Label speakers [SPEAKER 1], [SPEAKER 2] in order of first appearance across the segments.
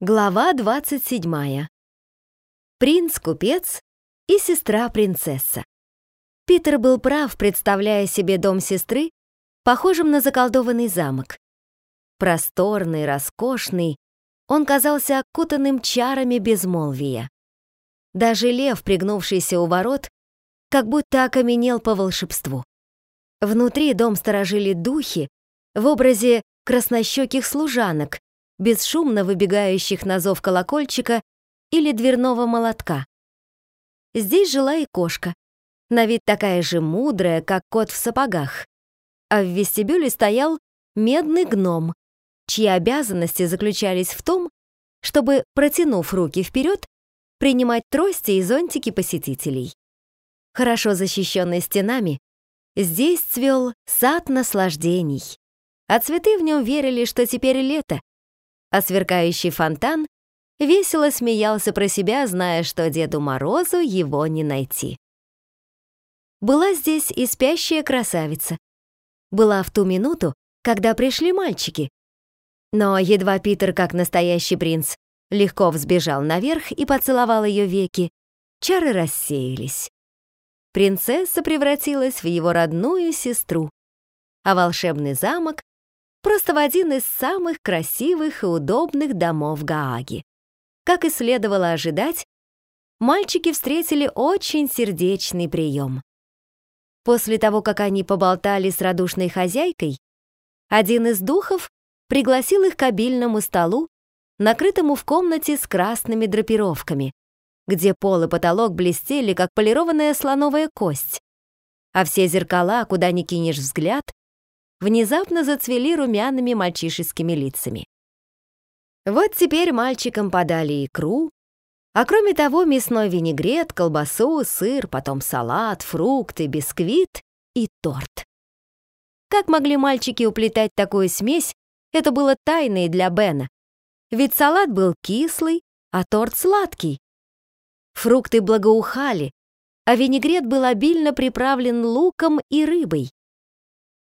[SPEAKER 1] Глава 27. Принц-купец и сестра-принцесса. Питер был прав, представляя себе дом сестры, похожим на заколдованный замок. Просторный, роскошный, он казался окутанным чарами безмолвия. Даже лев, пригнувшийся у ворот, как будто окаменел по волшебству. Внутри дом сторожили духи в образе краснощеких служанок, бесшумно выбегающих на зов колокольчика или дверного молотка. Здесь жила и кошка, на вид такая же мудрая, как кот в сапогах. А в вестибюле стоял медный гном, чьи обязанности заключались в том, чтобы, протянув руки вперед, принимать трости и зонтики посетителей. Хорошо защищенный стенами, здесь цвел сад наслаждений, а цветы в нем верили, что теперь лето, а сверкающий фонтан весело смеялся про себя, зная, что Деду Морозу его не найти. Была здесь и спящая красавица. Была в ту минуту, когда пришли мальчики. Но едва Питер, как настоящий принц, легко взбежал наверх и поцеловал ее веки, чары рассеялись. Принцесса превратилась в его родную сестру, а волшебный замок просто в один из самых красивых и удобных домов Гааги. Как и следовало ожидать, мальчики встретили очень сердечный прием. После того, как они поболтали с радушной хозяйкой, один из духов пригласил их к обильному столу, накрытому в комнате с красными драпировками, где пол и потолок блестели, как полированная слоновая кость, а все зеркала, куда ни кинешь взгляд, внезапно зацвели румяными мальчишескими лицами. Вот теперь мальчикам подали икру, а кроме того мясной винегрет, колбасу, сыр, потом салат, фрукты, бисквит и торт. Как могли мальчики уплетать такую смесь, это было тайной для Бена. Ведь салат был кислый, а торт сладкий. Фрукты благоухали, а винегрет был обильно приправлен луком и рыбой.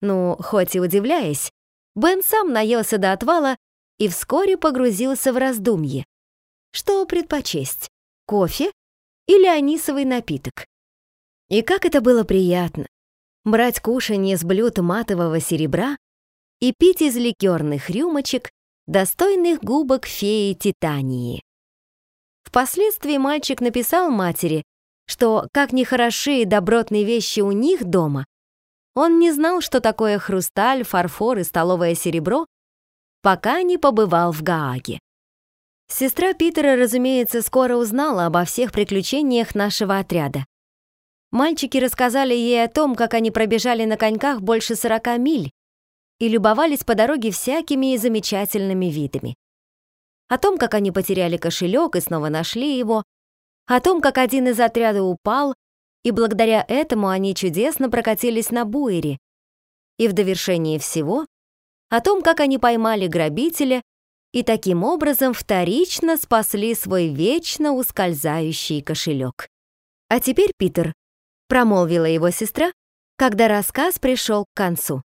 [SPEAKER 1] Ну, хоть и удивляясь, Бен сам наелся до отвала и вскоре погрузился в раздумье. Что предпочесть, кофе или анисовый напиток? И как это было приятно брать кушанье с блюд матового серебра и пить из ликерных рюмочек, достойных губок феи Титании. Впоследствии мальчик написал матери, что, как нехороши и добротные вещи у них дома, он не знал, что такое хрусталь, фарфор и столовое серебро, пока не побывал в Гааге. Сестра Питера, разумеется, скоро узнала обо всех приключениях нашего отряда. Мальчики рассказали ей о том, как они пробежали на коньках больше 40 миль и любовались по дороге всякими замечательными видами. О том, как они потеряли кошелек и снова нашли его, о том, как один из отряда упал, и благодаря этому они чудесно прокатились на буере. И в довершение всего о том, как они поймали грабителя и таким образом вторично спасли свой вечно ускользающий кошелек. «А теперь, Питер», — промолвила его сестра, когда рассказ пришел к концу.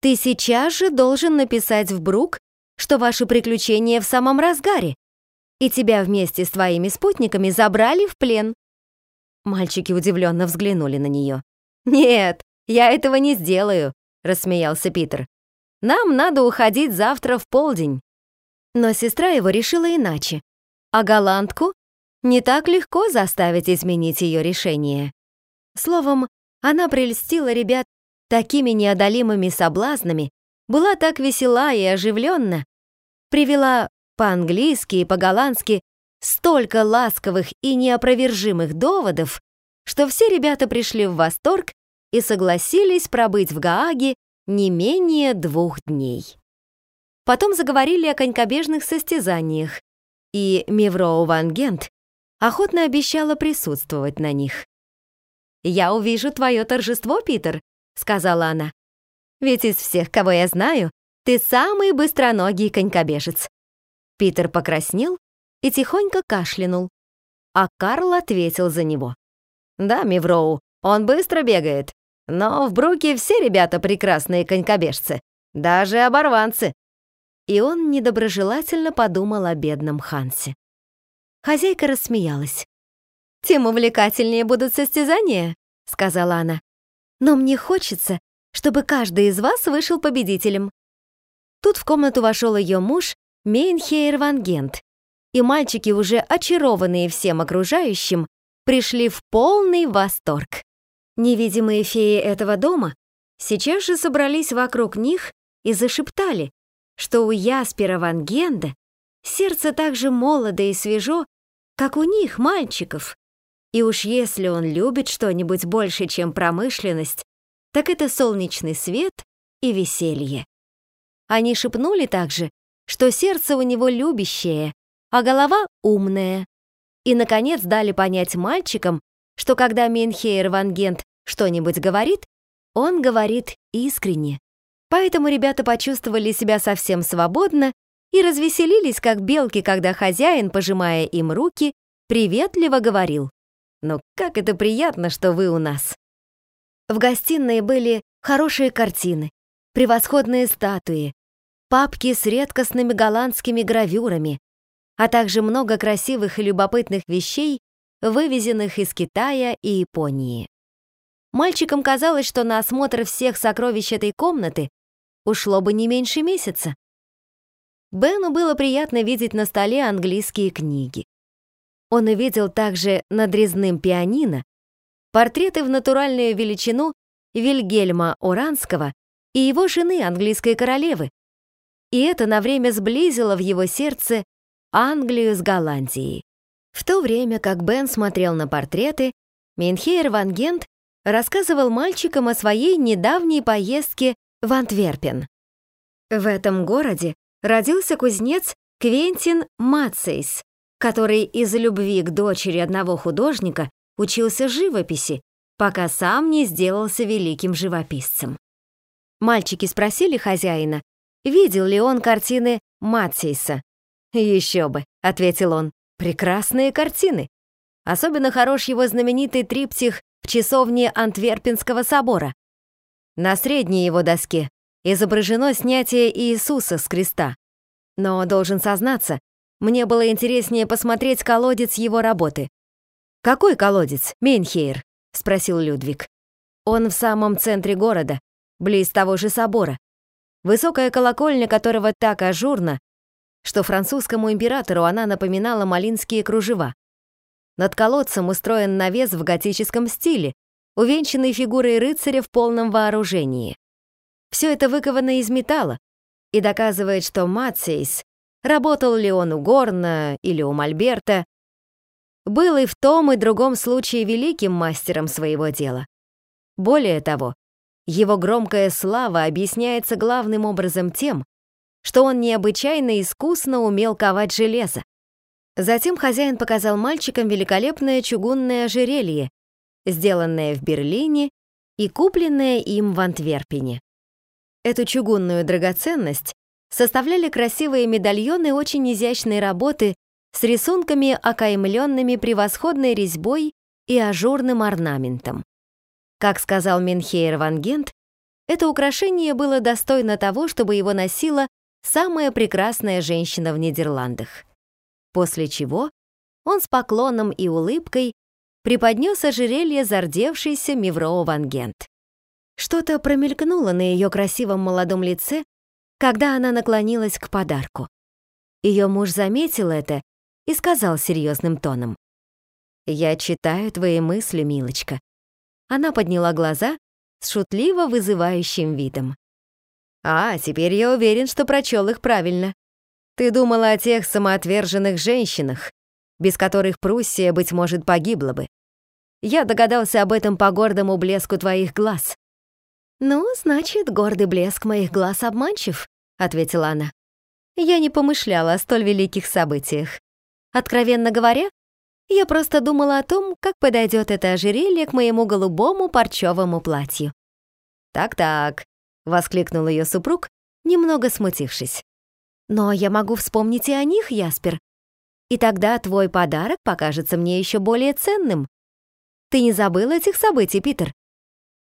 [SPEAKER 1] «Ты сейчас же должен написать в Брук, что ваши приключения в самом разгаре, и тебя вместе с твоими спутниками забрали в плен. Мальчики удивленно взглянули на нее. «Нет, я этого не сделаю», — рассмеялся Питер. «Нам надо уходить завтра в полдень». Но сестра его решила иначе. А голландку не так легко заставить изменить ее решение. Словом, она прельстила ребят такими неодолимыми соблазнами, была так весела и оживленна, привела по-английски и по-голландски столько ласковых и неопровержимых доводов, что все ребята пришли в восторг и согласились пробыть в Гааге не менее двух дней. Потом заговорили о конькобежных состязаниях, и Мевроу Ван Гент охотно обещала присутствовать на них. «Я увижу твое торжество, Питер», — сказала она. «Ведь из всех, кого я знаю, ты самый быстроногий конькобежец». Питер покраснел и тихонько кашлянул. А Карл ответил за него. «Да, Мивроу, он быстро бегает, но в Бруке все ребята прекрасные конькобежцы, даже оборванцы». и он недоброжелательно подумал о бедном Хансе. Хозяйка рассмеялась. «Тем увлекательнее будут состязания», — сказала она. «Но мне хочется, чтобы каждый из вас вышел победителем». Тут в комнату вошел ее муж Мейнхейр Ван Гент, и мальчики, уже очарованные всем окружающим, пришли в полный восторг. Невидимые феи этого дома сейчас же собрались вокруг них и зашептали, что у Яспера Ван Генда сердце так же молодо и свежо, как у них, мальчиков. И уж если он любит что-нибудь больше, чем промышленность, так это солнечный свет и веселье. Они шепнули также, что сердце у него любящее, а голова умная. И, наконец, дали понять мальчикам, что когда Минхейр Ван Гент что-нибудь говорит, он говорит искренне. Поэтому ребята почувствовали себя совсем свободно и развеселились, как белки, когда хозяин, пожимая им руки, приветливо говорил «Ну как это приятно, что вы у нас!» В гостиной были хорошие картины, превосходные статуи, папки с редкостными голландскими гравюрами, а также много красивых и любопытных вещей, вывезенных из Китая и Японии. Мальчикам казалось, что на осмотр всех сокровищ этой комнаты ушло бы не меньше месяца. Бену было приятно видеть на столе английские книги. Он увидел также над резным пианино портреты в натуральную величину Вильгельма Оранского и его жены, английской королевы, и это на время сблизило в его сердце Англию с Голландией. В то время как Бен смотрел на портреты, Минхейр Ван Гент рассказывал мальчикам о своей недавней поездке в Антверпен. В этом городе родился кузнец Квентин Мацейс, который из любви к дочери одного художника учился живописи, пока сам не сделался великим живописцем. Мальчики спросили хозяина, видел ли он картины Матсейса. «Еще бы», — ответил он, — «прекрасные картины. Особенно хорош его знаменитый триптих в часовне Антверпенского собора. На средней его доске изображено снятие Иисуса с креста. Но, должен сознаться, мне было интереснее посмотреть колодец его работы. «Какой колодец, Мейнхейр?» — спросил Людвиг. «Он в самом центре города, близ того же собора. Высокая колокольня которого так ажурна, что французскому императору она напоминала малинские кружева. Над колодцем устроен навес в готическом стиле, увенчанный фигурой рыцаря в полном вооружении. Все это выковано из металла и доказывает, что Мацейс, работал ли он у Горна или у Мольберта, был и в том и другом случае великим мастером своего дела. Более того, его громкая слава объясняется главным образом тем, что он необычайно искусно умел ковать железо. Затем хозяин показал мальчикам великолепное чугунное ожерелье, сделанное в Берлине и купленное им в Антверпене. Эту чугунную драгоценность составляли красивые медальоны очень изящной работы с рисунками, окаймленными превосходной резьбой и ажурным орнаментом. Как сказал Менхейр Ван Гент, это украшение было достойно того, чтобы его носила самая прекрасная женщина в Нидерландах. После чего он с поклоном и улыбкой преподнес ожерелье зардевшейся Мивро Ван Гент. Что-то промелькнуло на ее красивом молодом лице, когда она наклонилась к подарку. Ее муж заметил это и сказал серьезным тоном. «Я читаю твои мысли, милочка». Она подняла глаза с шутливо вызывающим видом. «А, теперь я уверен, что прочел их правильно. Ты думала о тех самоотверженных женщинах, без которых Пруссия, быть может, погибла бы. Я догадался об этом по гордому блеску твоих глаз». «Ну, значит, гордый блеск моих глаз обманчив», — ответила она. «Я не помышляла о столь великих событиях. Откровенно говоря, я просто думала о том, как подойдет это ожерелье к моему голубому парчевому платью». «Так-так», — воскликнул ее супруг, немного смутившись. «Но я могу вспомнить и о них, Яспер. И тогда твой подарок покажется мне еще более ценным. Ты не забыл этих событий, Питер?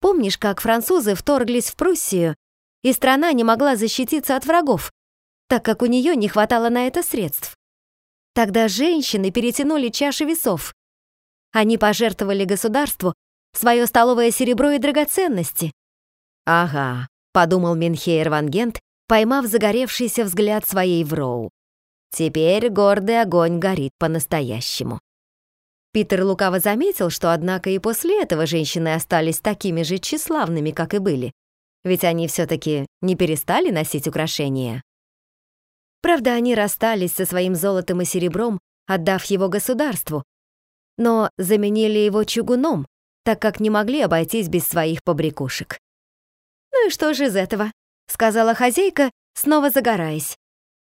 [SPEAKER 1] Помнишь, как французы вторглись в Пруссию, и страна не могла защититься от врагов? так как у нее не хватало на это средств. Тогда женщины перетянули чаши весов. Они пожертвовали государству свое столовое серебро и драгоценности. «Ага», — подумал Минхейр Ван Гент, поймав загоревшийся взгляд своей Вроу. «Теперь гордый огонь горит по-настоящему». Питер лукаво заметил, что, однако, и после этого женщины остались такими же тщеславными, как и были, ведь они все-таки не перестали носить украшения. Правда, они расстались со своим золотом и серебром, отдав его государству, но заменили его чугуном, так как не могли обойтись без своих побрякушек. «Ну и что же из этого?» — сказала хозяйка, снова загораясь.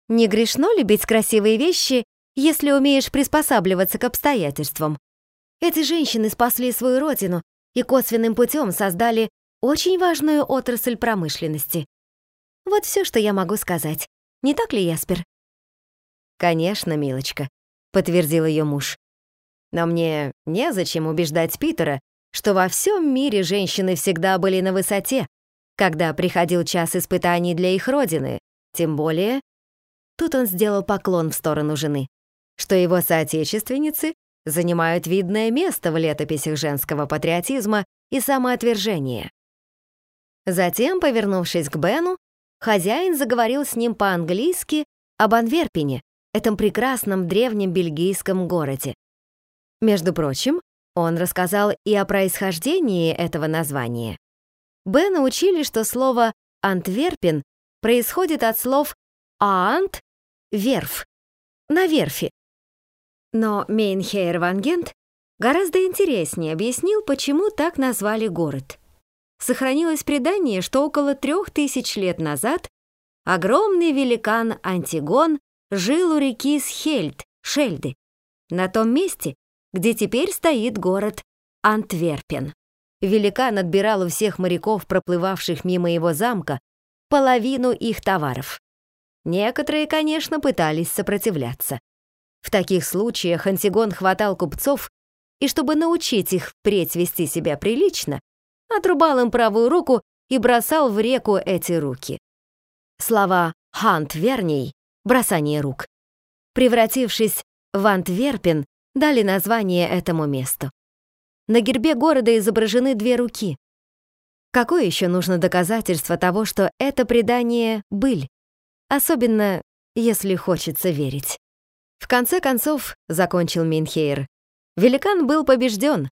[SPEAKER 1] «Не грешно любить красивые вещи, если умеешь приспосабливаться к обстоятельствам. Эти женщины спасли свою родину и косвенным путем создали очень важную отрасль промышленности. Вот все, что я могу сказать. Не так ли, Яспер? Конечно, милочка, подтвердил ее муж. Но мне незачем убеждать Питера, что во всем мире женщины всегда были на высоте, когда приходил час испытаний для их родины, тем более... Тут он сделал поклон в сторону жены что его соотечественницы занимают видное место в летописях женского патриотизма и самоотвержения. Затем, повернувшись к Бену, хозяин заговорил с ним по-английски об Анверпене, этом прекрасном древнем бельгийском городе. Между прочим, он рассказал и о происхождении этого названия. Бена учили, что слово «Антверпен» происходит от слов «аант» — «верфь», «на верфи», но Мейнхейр Ван Гент гораздо интереснее объяснил, почему так назвали город. Сохранилось предание, что около трех тысяч лет назад огромный великан Антигон жил у реки Схельд, Шельды, на том месте, где теперь стоит город Антверпен. Великан отбирал у всех моряков, проплывавших мимо его замка, половину их товаров. Некоторые, конечно, пытались сопротивляться. В таких случаях Антигон хватал купцов и, чтобы научить их впредь вести себя прилично, отрубал им правую руку и бросал в реку эти руки. Слова «хант верней» — бросание рук, превратившись в Антверпен, дали название этому месту. На гербе города изображены две руки. Какое еще нужно доказательство того, что это предание — быль? Особенно, если хочется верить. В конце концов, закончил Минхейр, великан был побежден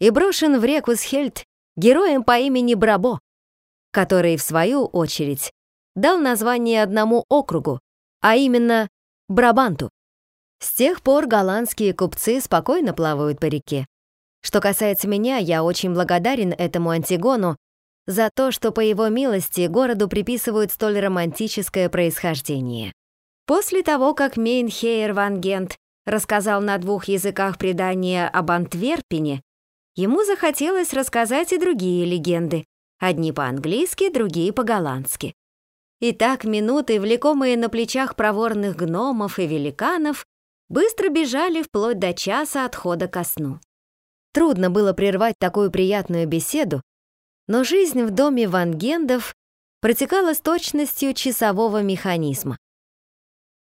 [SPEAKER 1] и брошен в реку Схельд героем по имени Брабо, который, в свою очередь, дал название одному округу, а именно Брабанту. С тех пор голландские купцы спокойно плавают по реке. Что касается меня, я очень благодарен этому Антигону за то, что по его милости городу приписывают столь романтическое происхождение. После того, как Мейнхейер Ван Гент рассказал на двух языках предания об Антверпене, ему захотелось рассказать и другие легенды, одни по-английски, другие по-голландски. И так минуты, влекомые на плечах проворных гномов и великанов, быстро бежали вплоть до часа отхода ко сну. Трудно было прервать такую приятную беседу, но жизнь в доме Ван Гендов протекала с точностью часового механизма.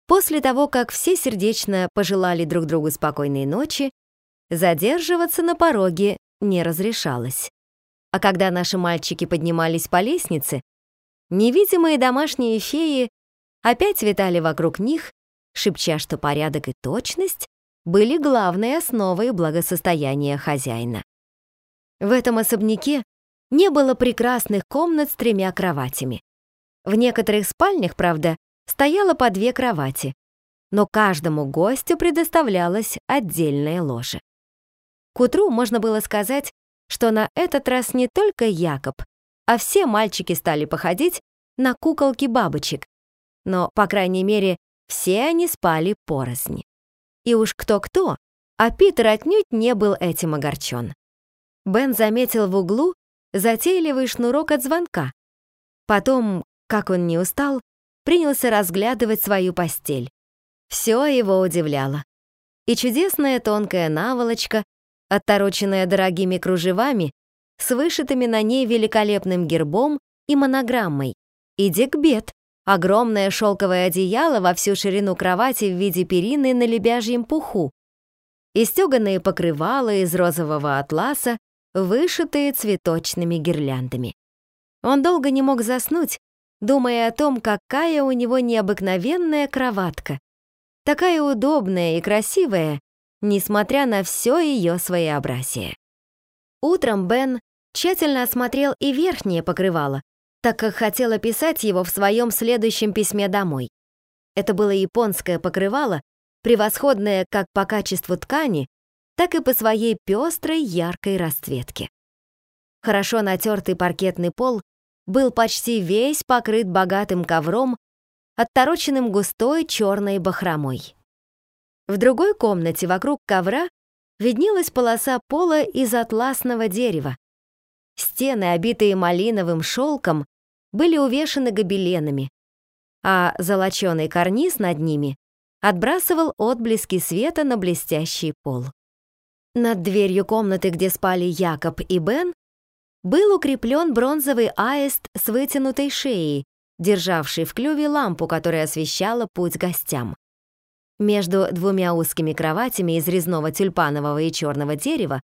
[SPEAKER 1] После того, как все сердечно пожелали друг другу спокойной ночи, задерживаться на пороге не разрешалось. А когда наши мальчики поднимались по лестнице, невидимые домашние феи опять витали вокруг них, шепча, что порядок и точность были главной основой благосостояния хозяина. В этом особняке не было прекрасных комнат с тремя кроватями. В некоторых спальнях, правда, стояло по две кровати, но каждому гостю предоставлялось отдельное ложе. К утру можно было сказать, что на этот раз не только Якоб, а все мальчики стали походить на куколки бабочек, но, по крайней мере, все они спали порознь. И уж кто-кто, а Питер отнюдь не был этим огорчен. Бен заметил в углу затейливый шнурок от звонка. Потом, как он не устал, принялся разглядывать свою постель. Все его удивляло. И чудесная тонкая наволочка, оттороченная дорогими кружевами, с вышитыми на ней великолепным гербом и монограммой, и декбет, огромное шелковое одеяло во всю ширину кровати в виде перины на лебяжьем пуху и стеганые покрывала из розового атласа, вышитые цветочными гирляндами. Он долго не мог заснуть, думая о том, какая у него необыкновенная кроватка, такая удобная и красивая, несмотря на все ее своеобразие. Утром Бен тщательно осмотрел и верхнее покрывало, так как хотел описать его в своем следующем письме домой. Это было японское покрывало, превосходное как по качеству ткани, так и по своей пестрой яркой расцветке. Хорошо натертый паркетный пол был почти весь покрыт богатым ковром, оттороченным густой черной бахромой. В другой комнате вокруг ковра виднелась полоса пола из атласного дерева. Стены, обитые малиновым шелком, были увешаны гобеленами, а золоченый карниз над ними отбрасывал отблески света на блестящий пол. Над дверью комнаты, где спали Якоб и Бен, был укреплен бронзовый аист с вытянутой шеей, державший в клюве лампу, которая освещала путь гостям. Между двумя узкими кроватями из резного тюльпанового и черного дерева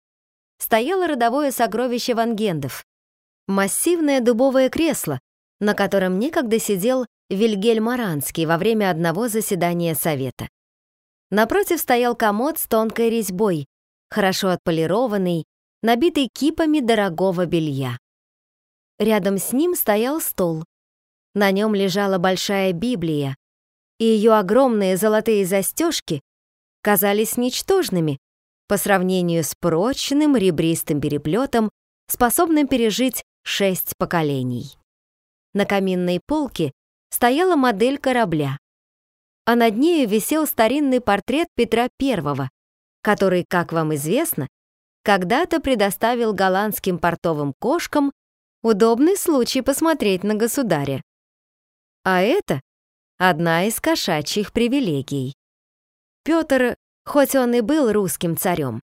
[SPEAKER 1] стояло родовое сокровище вангендов — массивное дубовое кресло, на котором некогда сидел Вильгельм Аранский во время одного заседания совета. Напротив стоял комод с тонкой резьбой, хорошо отполированный, набитый кипами дорогого белья. Рядом с ним стоял стол. На нем лежала большая Библия, и ее огромные золотые застежки казались ничтожными по сравнению с прочным ребристым переплетом, способным пережить шесть поколений. На каминной полке стояла модель корабля, а над нею висел старинный портрет Петра I, который, как вам известно, когда-то предоставил голландским портовым кошкам удобный случай посмотреть на государя. А это одна из кошачьих привилегий. Петр, хоть он и был русским царем,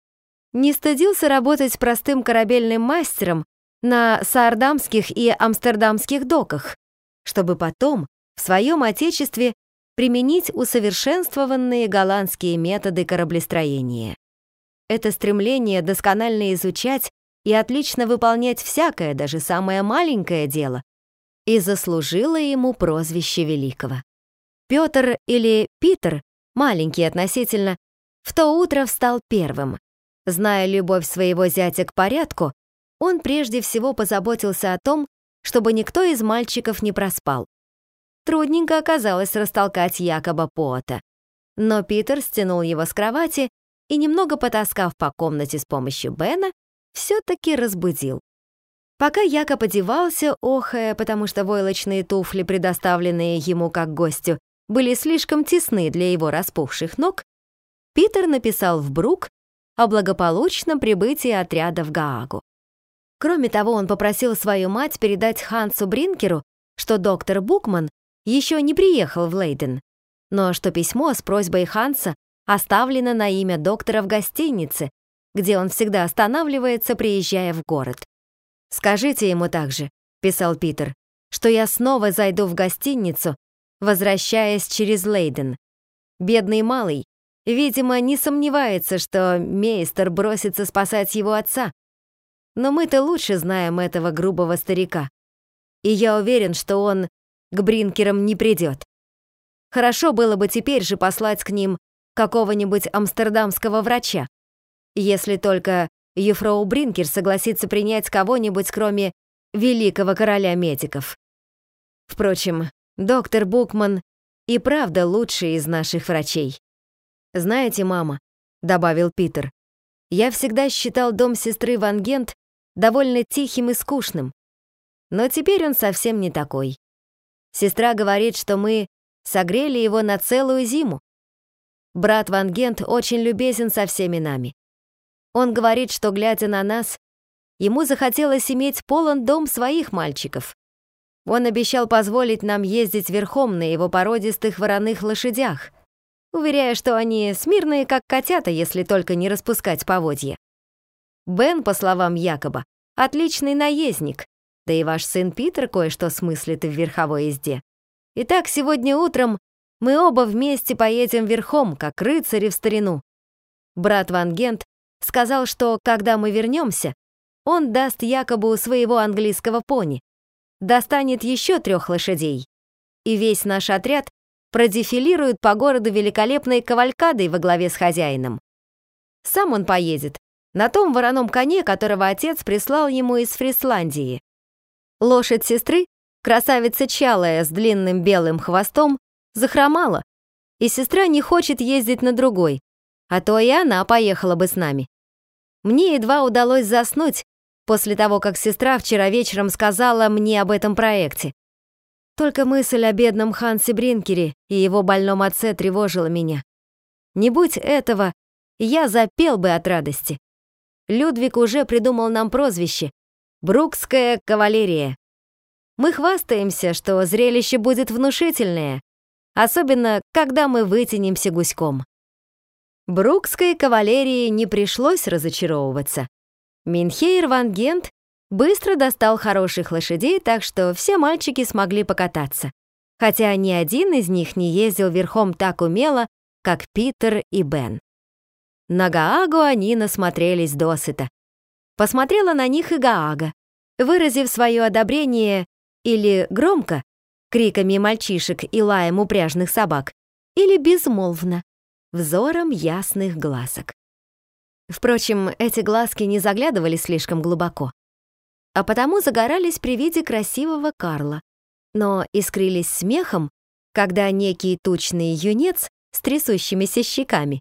[SPEAKER 1] не стыдился работать простым корабельным мастером на саардамских и амстердамских доках, чтобы потом в своем отечестве применить усовершенствованные голландские методы кораблестроения. Это стремление досконально изучать и отлично выполнять всякое, даже самое маленькое дело, и заслужило ему прозвище Великого. Петр или Питер, маленький относительно, в то утро встал первым. Зная любовь своего зятя к порядку, он прежде всего позаботился о том, чтобы никто из мальчиков не проспал. Трудненько оказалось растолкать Якоба Пота. Но Питер стянул его с кровати и, немного потаскав по комнате с помощью Бена, все-таки разбудил. Пока Якоб одевался, охая, потому что войлочные туфли, предоставленные ему как гостю, были слишком тесны для его распухших ног, Питер написал в Брук о благополучном прибытии отряда в Гаагу. Кроме того, он попросил свою мать передать Хансу Бринкеру, что доктор Букман еще не приехал в Лейден, но что письмо с просьбой Ханса оставлено на имя доктора в гостинице, где он всегда останавливается, приезжая в город. «Скажите ему также», — писал Питер, «что я снова зайду в гостиницу, возвращаясь через Лейден. Бедный малый, видимо, не сомневается, что мейстер бросится спасать его отца. Но мы-то лучше знаем этого грубого старика. И я уверен, что он к Бринкерам не придет. Хорошо было бы теперь же послать к ним какого-нибудь амстердамского врача. Если только Ефроу Бринкер согласится принять кого-нибудь, кроме великого короля медиков. Впрочем, доктор Букман и правда лучший из наших врачей. «Знаете, мама», — добавил Питер, «я всегда считал дом сестры Ван Гент довольно тихим и скучным. Но теперь он совсем не такой. Сестра говорит, что мы согрели его на целую зиму. Брат Ван Гент очень любезен со всеми нами. Он говорит, что, глядя на нас, ему захотелось иметь полон дом своих мальчиков. Он обещал позволить нам ездить верхом на его породистых вороных лошадях, уверяя, что они смирные, как котята, если только не распускать поводья. Бен, по словам Якоба, отличный наездник, да и ваш сын Питер кое-что смыслит в верховой езде. Итак, сегодня утром мы оба вместе поедем верхом, как рыцари в старину. Брат Ван Гент сказал, что когда мы вернемся, он даст якобы своего английского пони, достанет еще трех лошадей, и весь наш отряд продефилирует по городу великолепной кавалькадой во главе с хозяином. Сам он поедет на том вороном коне, которого отец прислал ему из Фрисландии. Лошадь сестры, красавица Чалая с длинным белым хвостом, захромала, и сестра не хочет ездить на другой, а то и она поехала бы с нами. Мне едва удалось заснуть после того, как сестра вчера вечером сказала мне об этом проекте. Только мысль о бедном Хансе Бринкере и его больном отце тревожила меня. Не будь этого, я запел бы от радости. Людвиг уже придумал нам прозвище «Брукская кавалерия». Мы хвастаемся, что зрелище будет внушительное, особенно когда мы вытянемся гуськом. Брукской кавалерии не пришлось разочаровываться. Минхейр Ван Гент быстро достал хороших лошадей, так что все мальчики смогли покататься, хотя ни один из них не ездил верхом так умело, как Питер и Бен. На Гаагу они насмотрелись досыта. Посмотрела на них и Гаага, выразив свое одобрение или громко, криками мальчишек и лаем упряжных собак, или безмолвно, взором ясных глазок. Впрочем, эти глазки не заглядывали слишком глубоко, а потому загорались при виде красивого Карла, но искрились смехом, когда некий тучный юнец с трясущимися щеками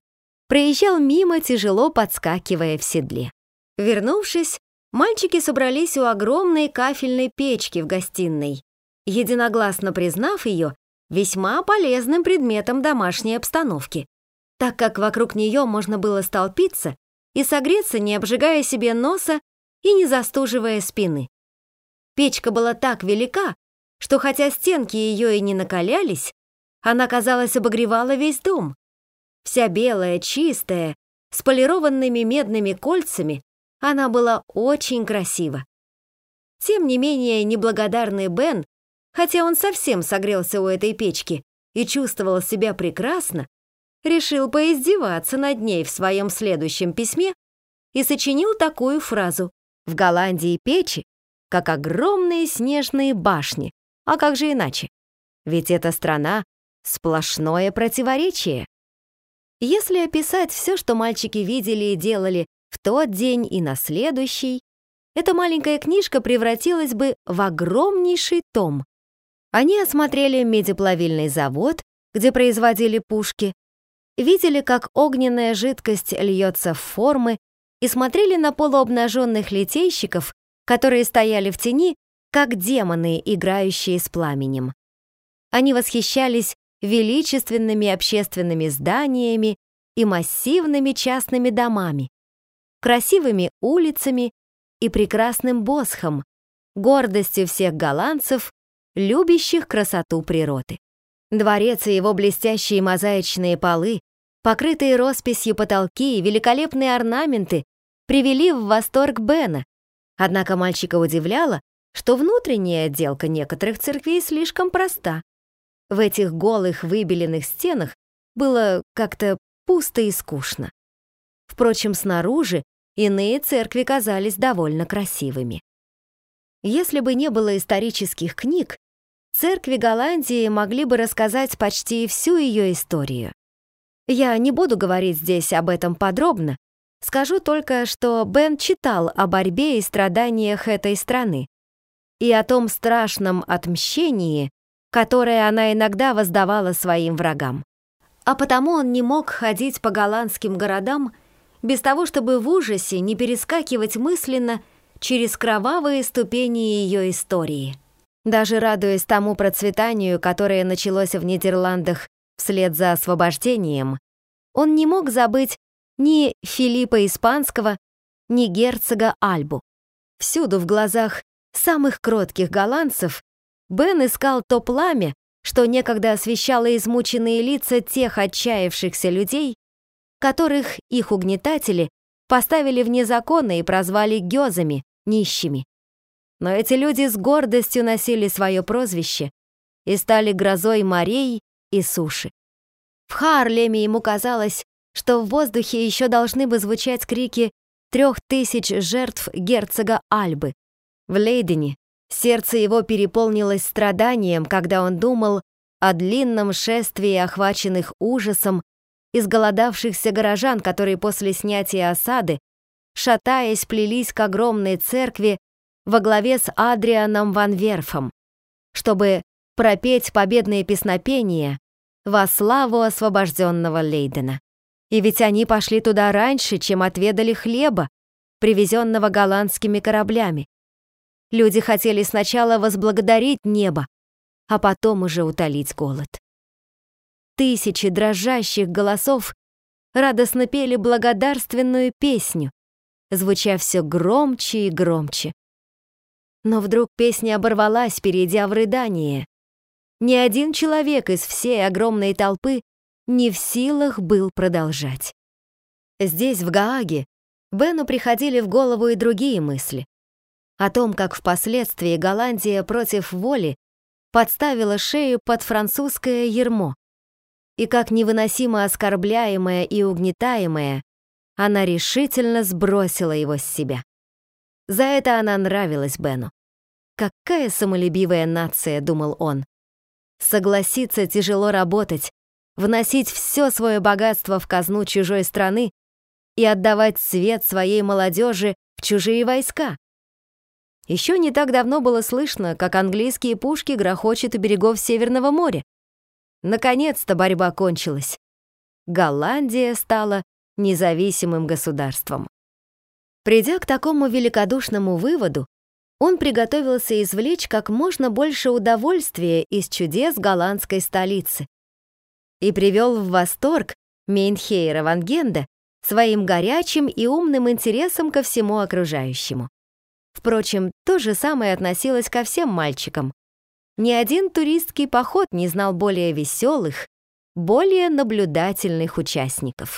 [SPEAKER 1] проезжал мимо, тяжело подскакивая в седле. Вернувшись, мальчики собрались у огромной кафельной печки в гостиной, единогласно признав ее весьма полезным предметом домашней обстановки, так как вокруг нее можно было столпиться и согреться, не обжигая себе носа и не застуживая спины. Печка была так велика, что хотя стенки ее и не накалялись, она, казалось, обогревала весь дом. Вся белая, чистая, с полированными медными кольцами, она была очень красива. Тем не менее, неблагодарный Бен хотя он совсем согрелся у этой печки и чувствовал себя прекрасно, решил поиздеваться над ней в своем следующем письме и сочинил такую фразу «В Голландии печи, как огромные снежные башни, а как же иначе? Ведь эта страна — сплошное противоречие». Если описать все, что мальчики видели и делали в тот день и на следующий, эта маленькая книжка превратилась бы в огромнейший том, они осмотрели медиплавильный завод, где производили пушки, видели, как огненная жидкость льется в формы, и смотрели на полуобнаженных литейщиков, которые стояли в тени, как демоны, играющие с пламенем. Они восхищались величественными общественными зданиями и массивными частными домами, красивыми улицами и прекрасным босхом, гордостью всех голландцев любящих красоту природы. Дворец и его блестящие мозаичные полы, покрытые росписью потолки и великолепные орнаменты привели в восторг Бена. Однако мальчика удивляло, что внутренняя отделка некоторых церквей слишком проста. В этих голых выбеленных стенах было как-то пусто и скучно. Впрочем, снаружи иные церкви казались довольно красивыми. Если бы не было исторических книг, церкви Голландии могли бы рассказать почти всю ее историю. Я не буду говорить здесь об этом подробно, скажу только, что Бен читал о борьбе и страданиях этой страны и о том страшном отмщении, которое она иногда воздавала своим врагам. А потому он не мог ходить по голландским городам без того, чтобы в ужасе не перескакивать мысленно через кровавые ступени ее истории. Даже радуясь тому процветанию, которое началось в Нидерландах вслед за освобождением, он не мог забыть ни Филиппа Испанского, ни герцога Альбу. Всюду в глазах самых кротких голландцев Бен искал то пламя, что некогда освещало измученные лица тех отчаявшихся людей, которых их угнетатели поставили вне закона и прозвали гёзами, нищими. Но эти люди с гордостью носили свое прозвище и стали грозой морей и суши. В Харлеме ему казалось, что в воздухе еще должны бы звучать крики трех тысяч жертв герцога Альбы. В Лейдене сердце его переполнилось страданием, когда он думал о длинном шествии охваченных ужасом изголодавшихся горожан, которые после снятия осады, шатаясь, плелись к огромной церкви во главе с Адрианом Ван Верфом, чтобы пропеть победные песнопения во славу освобожденного Лейдена. И ведь они пошли туда раньше, чем отведали хлеба, привезенного голландскими кораблями. Люди хотели сначала возблагодарить небо, а потом уже утолить голод. Тысячи дрожащих голосов радостно пели благодарственную песню, звуча все громче и громче. Но вдруг песня оборвалась, перейдя в рыдание. Ни один человек из всей огромной толпы не в силах был продолжать. Здесь, в Гааге, Бену приходили в голову и другие мысли. О том, как впоследствии Голландия против воли подставила шею под французское ермо. И как невыносимо оскорбляемая и угнетаемая, она решительно сбросила его с себя. За это она нравилась Бену. Какая самолюбивая нация, думал он. Согласиться тяжело работать, вносить все свое богатство в казну чужой страны и отдавать свет своей молодежи в чужие войска. Еще не так давно было слышно, как английские пушки грохочут у берегов Северного моря. Наконец-то борьба кончилась. Голландия стала независимым государством. Придя к такому великодушному выводу, он приготовился извлечь как можно больше удовольствия из чудес голландской столицы и привел в восторг Мейнхейра Ван Генда своим горячим и умным интересом ко всему окружающему. Впрочем, то же самое относилось ко всем мальчикам. Ни один туристский поход не знал более веселых, более наблюдательных участников.